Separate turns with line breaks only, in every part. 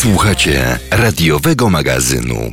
Słuchacie radiowego magazynu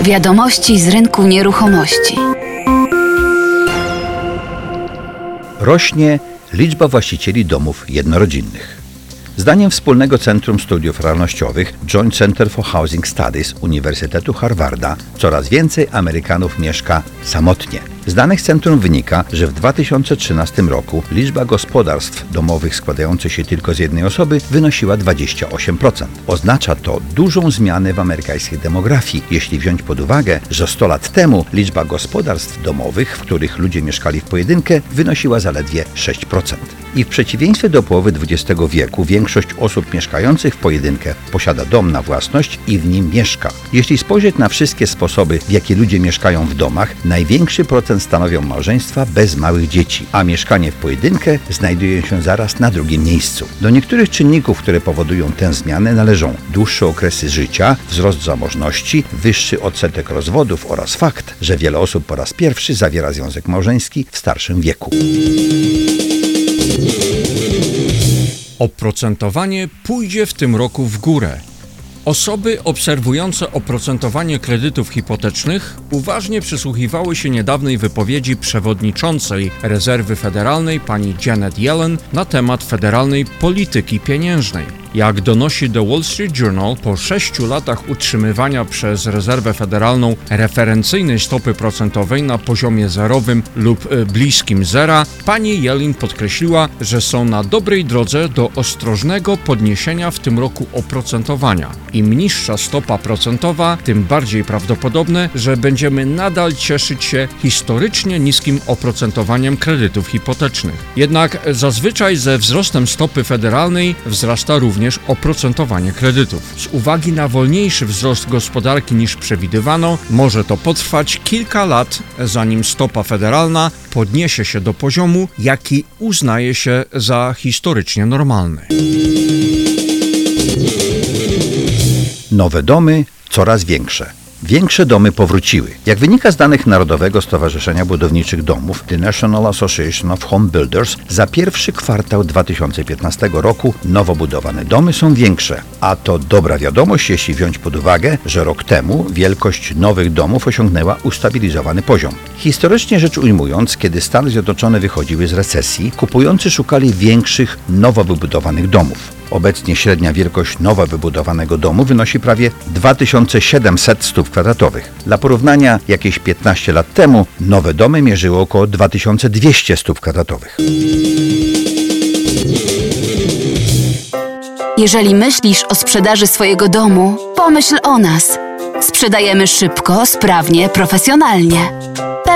Wiadomości z rynku nieruchomości.
Rośnie liczba właścicieli domów jednorodzinnych. Zdaniem wspólnego Centrum Studiów Realnościowych Joint Center for Housing Studies Uniwersytetu Harvarda coraz więcej Amerykanów mieszka samotnie. Z danych centrum wynika, że w 2013 roku liczba gospodarstw domowych składających się tylko z jednej osoby wynosiła 28%. Oznacza to dużą zmianę w amerykańskiej demografii, jeśli wziąć pod uwagę, że 100 lat temu liczba gospodarstw domowych, w których ludzie mieszkali w pojedynkę, wynosiła zaledwie 6%. I w przeciwieństwie do połowy XX wieku większość osób mieszkających w pojedynkę posiada dom na własność i w nim mieszka. Jeśli spojrzeć na wszystkie sposoby, w jakie ludzie mieszkają w domach, największy procent stanowią małżeństwa bez małych dzieci, a mieszkanie w pojedynkę znajduje się zaraz na drugim miejscu. Do niektórych czynników, które powodują tę zmianę należą dłuższe okresy życia, wzrost zamożności, wyższy odsetek rozwodów oraz fakt, że wiele osób po raz pierwszy zawiera związek małżeński w starszym wieku.
Oprocentowanie pójdzie w tym roku w górę. Osoby obserwujące oprocentowanie kredytów hipotecznych uważnie przysłuchiwały się niedawnej wypowiedzi przewodniczącej Rezerwy Federalnej pani Janet Yellen na temat federalnej polityki pieniężnej. Jak donosi The Wall Street Journal, po sześciu latach utrzymywania przez Rezerwę Federalną referencyjnej stopy procentowej na poziomie zerowym lub e, bliskim zera, pani Yellen podkreśliła, że są na dobrej drodze do ostrożnego podniesienia w tym roku oprocentowania. Im niższa stopa procentowa, tym bardziej prawdopodobne, że będziemy nadal cieszyć się historycznie niskim oprocentowaniem kredytów hipotecznych. Jednak zazwyczaj ze wzrostem stopy federalnej wzrasta również oprocentowanie kredytów. Z uwagi na wolniejszy wzrost gospodarki niż przewidywano, może to potrwać kilka lat, zanim stopa federalna podniesie się do poziomu, jaki uznaje się za historycznie normalny.
Nowe domy coraz większe. Większe domy powróciły. Jak wynika z danych Narodowego Stowarzyszenia Budowniczych Domów, The National Association of Home Builders, za pierwszy kwartał 2015 roku nowo budowane domy są większe. A to dobra wiadomość, jeśli wziąć pod uwagę, że rok temu wielkość nowych domów osiągnęła ustabilizowany poziom. Historycznie rzecz ujmując, kiedy Stany Zjednoczone wychodziły z recesji, kupujący szukali większych, nowo wybudowanych domów. Obecnie średnia wielkość nowo wybudowanego domu wynosi prawie 2700 stóp kwadratowych. Dla porównania, jakieś 15 lat temu nowe domy mierzyły około 2200 stóp kwadratowych.
Jeżeli myślisz o sprzedaży swojego domu, pomyśl o nas. Sprzedajemy szybko, sprawnie, profesjonalnie.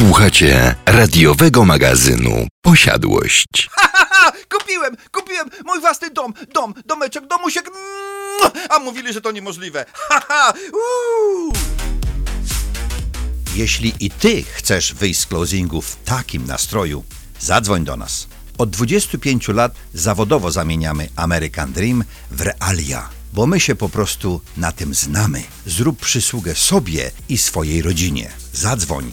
Słuchacie radiowego magazynu Posiadłość.
kupiłem, kupiłem mój własny dom, dom, domeczek, domusiek. A mówili, że to niemożliwe. Haha, uuu.
Jeśli i ty chcesz wyjść z closingu w takim nastroju, zadzwoń do nas. Od 25 lat zawodowo zamieniamy American Dream w realia, bo my się po prostu na tym znamy. Zrób przysługę sobie i swojej rodzinie. Zadzwoń,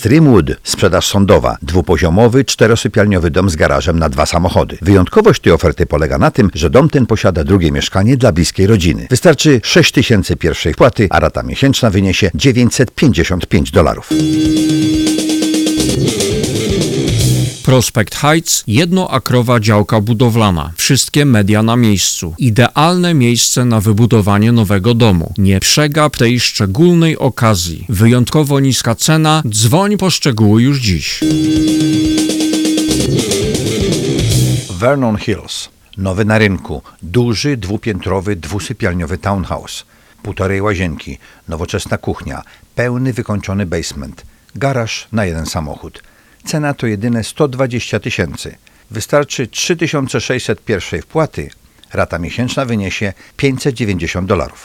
Streamwood, sprzedaż sądowa, dwupoziomowy, czterosypialniowy dom z garażem na dwa samochody. Wyjątkowość tej oferty polega na tym, że dom ten posiada drugie mieszkanie dla bliskiej rodziny. Wystarczy 6 tysięcy pierwszej wpłaty, a rata miesięczna wyniesie 955 dolarów.
Prospect Heights, jednoakrowa działka budowlana. Wszystkie media na miejscu. Idealne miejsce na wybudowanie nowego domu. Nie przegap tej szczególnej okazji. Wyjątkowo niska cena. Dzwoń po szczegóły już dziś.
Vernon Hills. Nowy na rynku. Duży, dwupiętrowy, dwusypialniowy townhouse. Półtorej łazienki. Nowoczesna kuchnia. Pełny, wykończony basement. Garaż na jeden samochód. Cena to jedyne 120 tysięcy. Wystarczy 3600 pierwszej wpłaty. Rata miesięczna wyniesie 590 dolarów.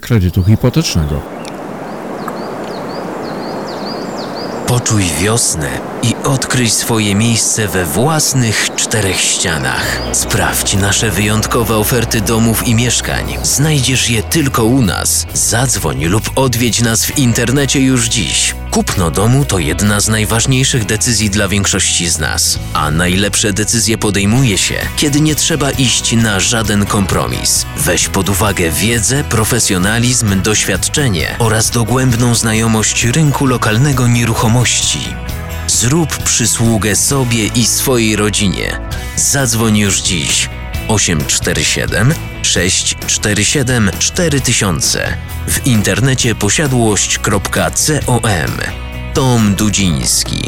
kredytu hipotecznego.
Poczuj wiosnę i odkryj swoje miejsce we własnych czterech ścianach. Sprawdź nasze wyjątkowe oferty domów i mieszkań. Znajdziesz je tylko u nas. Zadzwoń lub odwiedź nas w internecie już dziś. Kupno domu to jedna z najważniejszych decyzji dla większości z nas, a najlepsze decyzje podejmuje się, kiedy nie trzeba iść na żaden kompromis. Weź pod uwagę wiedzę, profesjonalizm, doświadczenie oraz dogłębną znajomość rynku lokalnego nieruchomości. Zrób przysługę sobie i swojej rodzinie. Zadzwoń już dziś 847 647 4000 w internecie posiadłość.com. Tom Dudziński,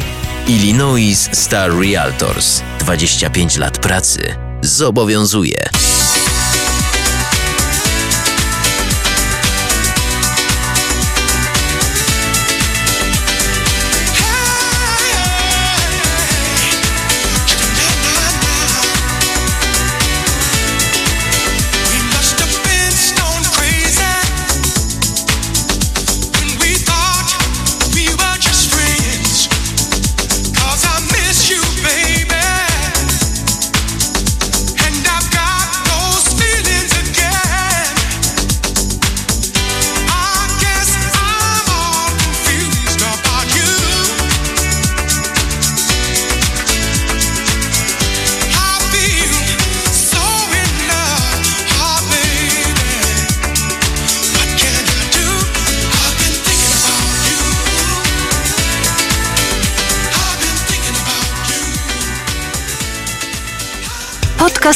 Illinois Star Realtors. 25 lat pracy zobowiązuje.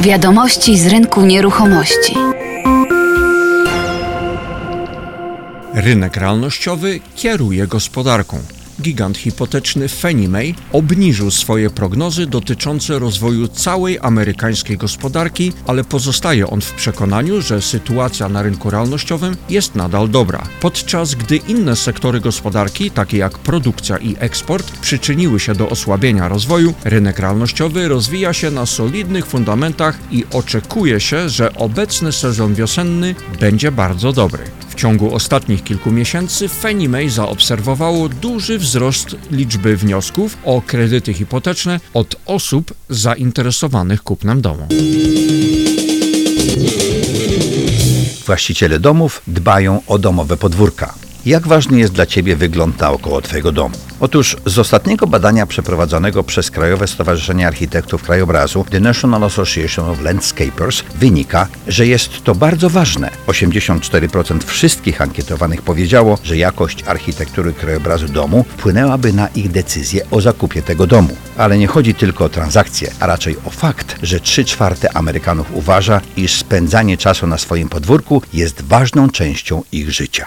Wiadomości z rynku nieruchomości.
Rynek realnościowy kieruje gospodarką. Gigant hipoteczny Fannie Mae obniżył swoje prognozy dotyczące rozwoju całej amerykańskiej gospodarki, ale pozostaje on w przekonaniu, że sytuacja na rynku realnościowym jest nadal dobra. Podczas gdy inne sektory gospodarki, takie jak produkcja i eksport, przyczyniły się do osłabienia rozwoju, rynek realnościowy rozwija się na solidnych fundamentach i oczekuje się, że obecny sezon wiosenny będzie bardzo dobry. W ciągu ostatnich kilku miesięcy Fannie Mae zaobserwowało duży wzrost liczby wniosków o kredyty hipoteczne od osób zainteresowanych kupnem domu.
Właściciele domów dbają o domowe podwórka. Jak ważny jest dla Ciebie wygląd naokoło Twojego domu? Otóż z ostatniego badania przeprowadzonego przez Krajowe Stowarzyszenie Architektów Krajobrazu The National Association of Landscapers wynika, że jest to bardzo ważne. 84% wszystkich ankietowanych powiedziało, że jakość architektury krajobrazu domu wpłynęłaby na ich decyzję o zakupie tego domu. Ale nie chodzi tylko o transakcję, a raczej o fakt, że 3 czwarte Amerykanów uważa, iż spędzanie czasu na swoim podwórku jest ważną częścią ich życia.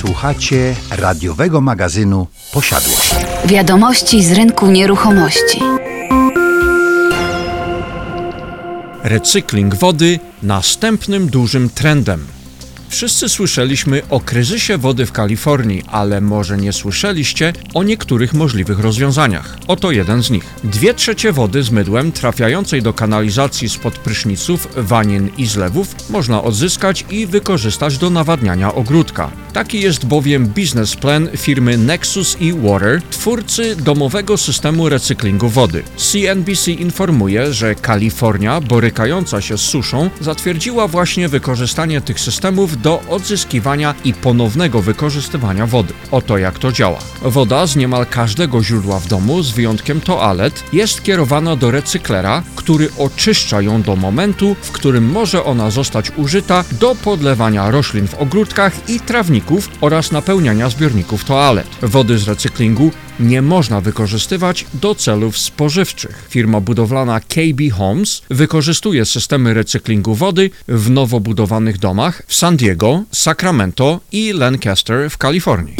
Słuchacie radiowego magazynu Posiadłość.
Wiadomości z rynku nieruchomości.
Recykling wody następnym dużym trendem. Wszyscy słyszeliśmy o kryzysie wody w Kalifornii, ale może nie słyszeliście o niektórych możliwych rozwiązaniach. Oto jeden z nich. Dwie trzecie wody z mydłem trafiającej do kanalizacji spod pryszniców, wanien i zlewów można odzyskać i wykorzystać do nawadniania ogródka. Taki jest bowiem biznesplan firmy Nexus e Water, twórcy domowego systemu recyklingu wody. CNBC informuje, że Kalifornia, borykająca się z suszą, zatwierdziła właśnie wykorzystanie tych systemów do odzyskiwania i ponownego wykorzystywania wody. Oto jak to działa. Woda z niemal każdego źródła w domu, z wyjątkiem toalet, jest kierowana do recyklera, który oczyszcza ją do momentu, w którym może ona zostać użyta do podlewania roślin w ogródkach i trawników oraz napełniania zbiorników toalet. Wody z recyklingu nie można wykorzystywać do celów spożywczych. Firma budowlana KB Homes wykorzystuje systemy recyklingu wody w nowo budowanych domach w San Diego, Sacramento i Lancaster w Kalifornii.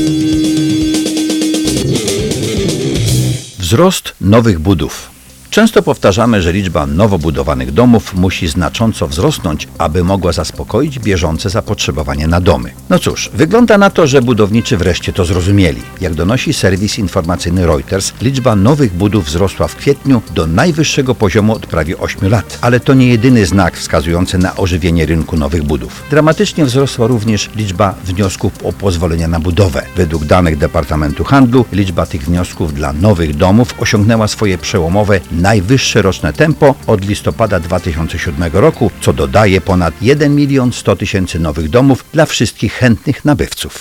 Wzrost nowych budów. Często powtarzamy, że liczba nowo budowanych domów musi znacząco wzrosnąć, aby mogła zaspokoić bieżące zapotrzebowanie na domy. No cóż, wygląda na to, że budowniczy wreszcie to zrozumieli. Jak donosi serwis informacyjny Reuters, liczba nowych budów wzrosła w kwietniu do najwyższego poziomu od prawie 8 lat. Ale to nie jedyny znak wskazujący na ożywienie rynku nowych budów. Dramatycznie wzrosła również liczba wniosków o pozwolenia na budowę. Według danych Departamentu Handlu liczba tych wniosków dla nowych domów osiągnęła swoje przełomowe najwyższe roczne tempo od listopada 2007 roku, co dodaje ponad 1 milion 100 tysięcy nowych domów dla wszystkich chętnych nabywców.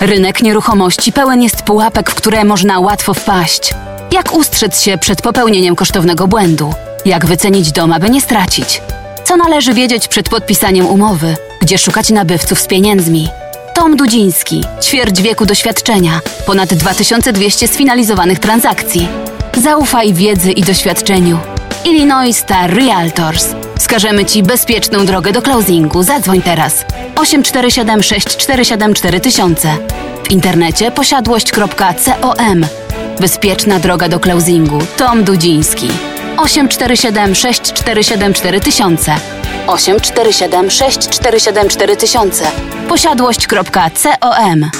Rynek nieruchomości pełen jest pułapek, w które można łatwo wpaść. Jak ustrzec się przed popełnieniem kosztownego błędu? Jak wycenić dom, aby nie stracić? Co należy wiedzieć przed podpisaniem umowy? Gdzie szukać nabywców z pieniędzmi? Tom Dudziński, ćwierć wieku doświadczenia, ponad 2200 sfinalizowanych transakcji. Zaufaj wiedzy i doświadczeniu. Illinois Star Realtors. Wskażemy Ci bezpieczną drogę do closingu. Zadzwoń teraz. 847 647 4000. W internecie posiadłość.com. Bezpieczna droga do closingu. Tom Dudziński. 847 647 4000. 847 647 4000. Posiadłość.com.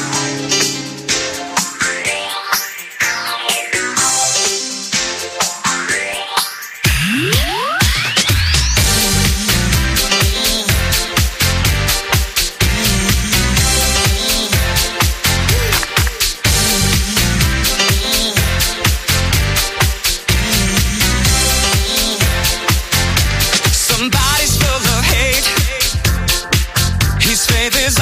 faith is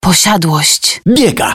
Posiadłość.
Biega,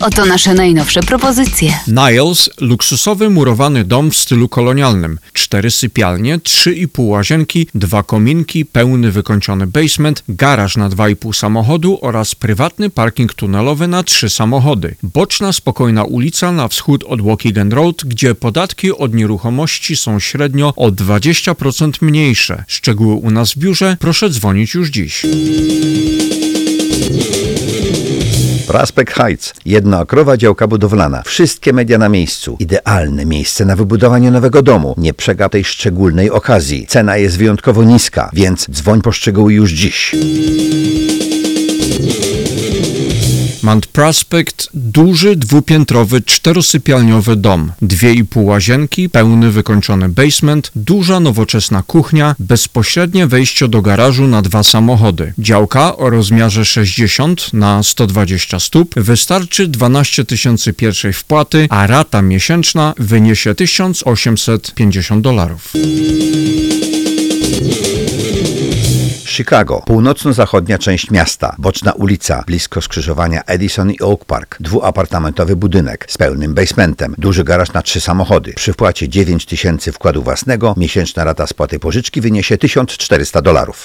Oto nasze najnowsze propozycje.
Niles, luksusowy murowany dom w stylu kolonialnym. Cztery sypialnie, trzy i pół łazienki, dwa kominki, pełny wykończony basement, garaż na dwa i pół samochodu oraz prywatny parking tunelowy na trzy samochody. Boczna, spokojna ulica na wschód od Waukegan Road, gdzie podatki od nieruchomości są średnio o 20% mniejsze. Szczegóły u nas w biurze proszę dzwonić już dziś.
Prospect Heights. Jednookrowa działka budowlana. Wszystkie media na miejscu. Idealne miejsce na wybudowanie nowego domu. Nie przegap tej szczególnej okazji. Cena jest wyjątkowo niska, więc dzwoń po szczegóły już dziś.
Mount Prospect duży, dwupiętrowy, czterosypialniowy dom. Dwie i pół łazienki, pełny wykończony basement, duża nowoczesna kuchnia, bezpośrednie wejście do garażu na dwa samochody. Działka o rozmiarze 60 na 120 stóp wystarczy 12 tysięcy pierwszej wpłaty, a rata miesięczna wyniesie 1850 dolarów.
Chicago, północno-zachodnia część miasta, boczna ulica, blisko skrzyżowania Edison i Oak Park, dwuapartamentowy budynek z pełnym basementem, duży garaż na trzy samochody. Przy wpłacie 9 tysięcy wkładu własnego, miesięczna rata spłaty pożyczki wyniesie 1400 dolarów.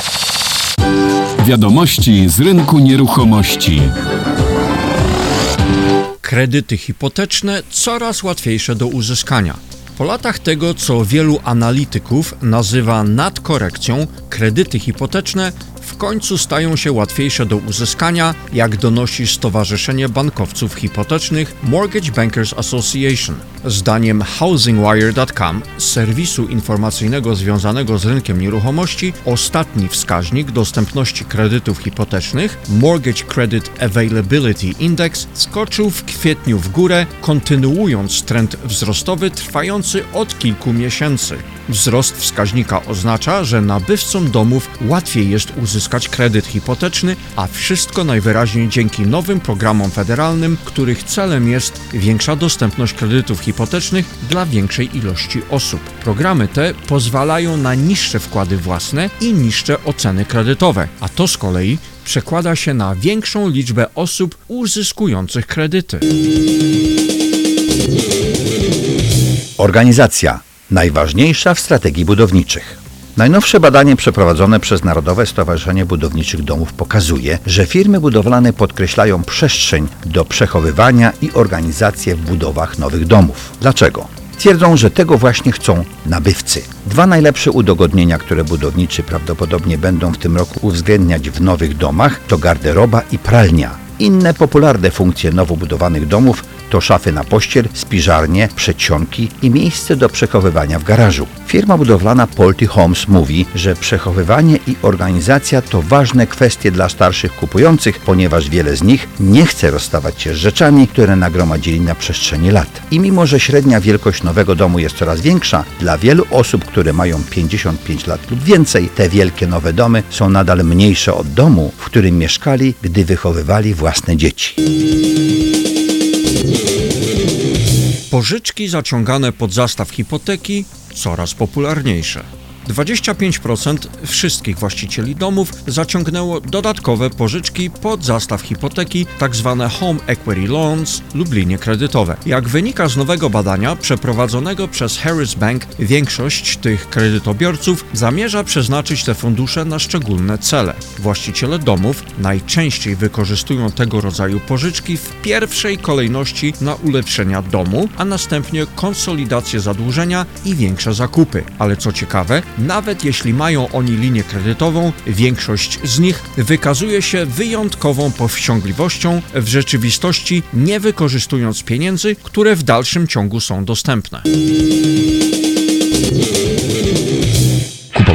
Wiadomości z rynku nieruchomości.
Kredyty hipoteczne coraz łatwiejsze do uzyskania. Po latach tego, co wielu analityków nazywa nadkorekcją, kredyty hipoteczne w końcu stają się łatwiejsze do uzyskania, jak donosi Stowarzyszenie Bankowców Hipotecznych Mortgage Bankers Association. Zdaniem housingwire.com, serwisu informacyjnego związanego z rynkiem nieruchomości, ostatni wskaźnik dostępności kredytów hipotecznych, Mortgage Credit Availability Index, skoczył w kwietniu w górę, kontynuując trend wzrostowy trwający od kilku miesięcy. Wzrost wskaźnika oznacza, że nabywcom domów łatwiej jest uzyskać kredyt hipoteczny, a wszystko najwyraźniej dzięki nowym programom federalnym, których celem jest większa dostępność kredytów hipotecznych dla większej ilości osób. Programy te pozwalają na niższe wkłady własne i niższe oceny kredytowe, a to z kolei przekłada się na większą liczbę osób uzyskujących kredyty.
Organizacja najważniejsza w strategii budowniczych. Najnowsze badanie przeprowadzone przez Narodowe Stowarzyszenie Budowniczych Domów pokazuje, że firmy budowlane podkreślają przestrzeń do przechowywania i organizację w budowach nowych domów. Dlaczego? Twierdzą, że tego właśnie chcą nabywcy. Dwa najlepsze udogodnienia, które budowniczy prawdopodobnie będą w tym roku uwzględniać w nowych domach, to garderoba i pralnia. Inne popularne funkcje nowo budowanych domów to szafy na pościel, spiżarnie, przedsionki i miejsce do przechowywania w garażu. Firma budowlana Polty Homes mówi, że przechowywanie i organizacja to ważne kwestie dla starszych kupujących, ponieważ wiele z nich nie chce rozstawać się z rzeczami, które nagromadzili na przestrzeni lat. I mimo, że średnia wielkość nowego domu jest coraz większa, dla wielu osób, które mają 55 lat lub więcej, te wielkie nowe domy są nadal mniejsze od domu, w którym mieszkali, gdy wychowywali własne dzieci.
Pożyczki zaciągane pod zastaw hipoteki coraz popularniejsze. 25% wszystkich właścicieli domów zaciągnęło dodatkowe pożyczki pod zastaw hipoteki, tzw. Home Equity Loans lub linie kredytowe. Jak wynika z nowego badania przeprowadzonego przez Harris Bank, większość tych kredytobiorców zamierza przeznaczyć te fundusze na szczególne cele. Właściciele domów najczęściej wykorzystują tego rodzaju pożyczki w pierwszej kolejności na ulepszenia domu, a następnie konsolidację zadłużenia i większe zakupy. Ale co ciekawe, nawet jeśli mają oni linię kredytową, większość z nich wykazuje się wyjątkową powściągliwością, w rzeczywistości nie wykorzystując pieniędzy, które w dalszym ciągu są dostępne.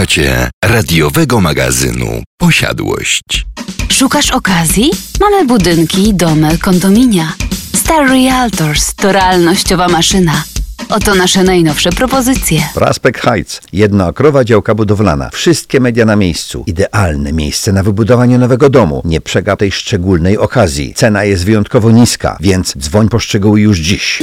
Słuchacie radiowego magazynu Posiadłość.
Szukasz okazji? Mamy budynki, domy, kondominia. Star Realtors to realnościowa maszyna. Oto nasze najnowsze propozycje.
Prospect Heights, jednookrowa działka budowlana. Wszystkie media na miejscu. Idealne miejsce na wybudowanie nowego domu. Nie przegap tej szczególnej okazji. Cena jest wyjątkowo niska, więc dzwoń po szczegóły już dziś.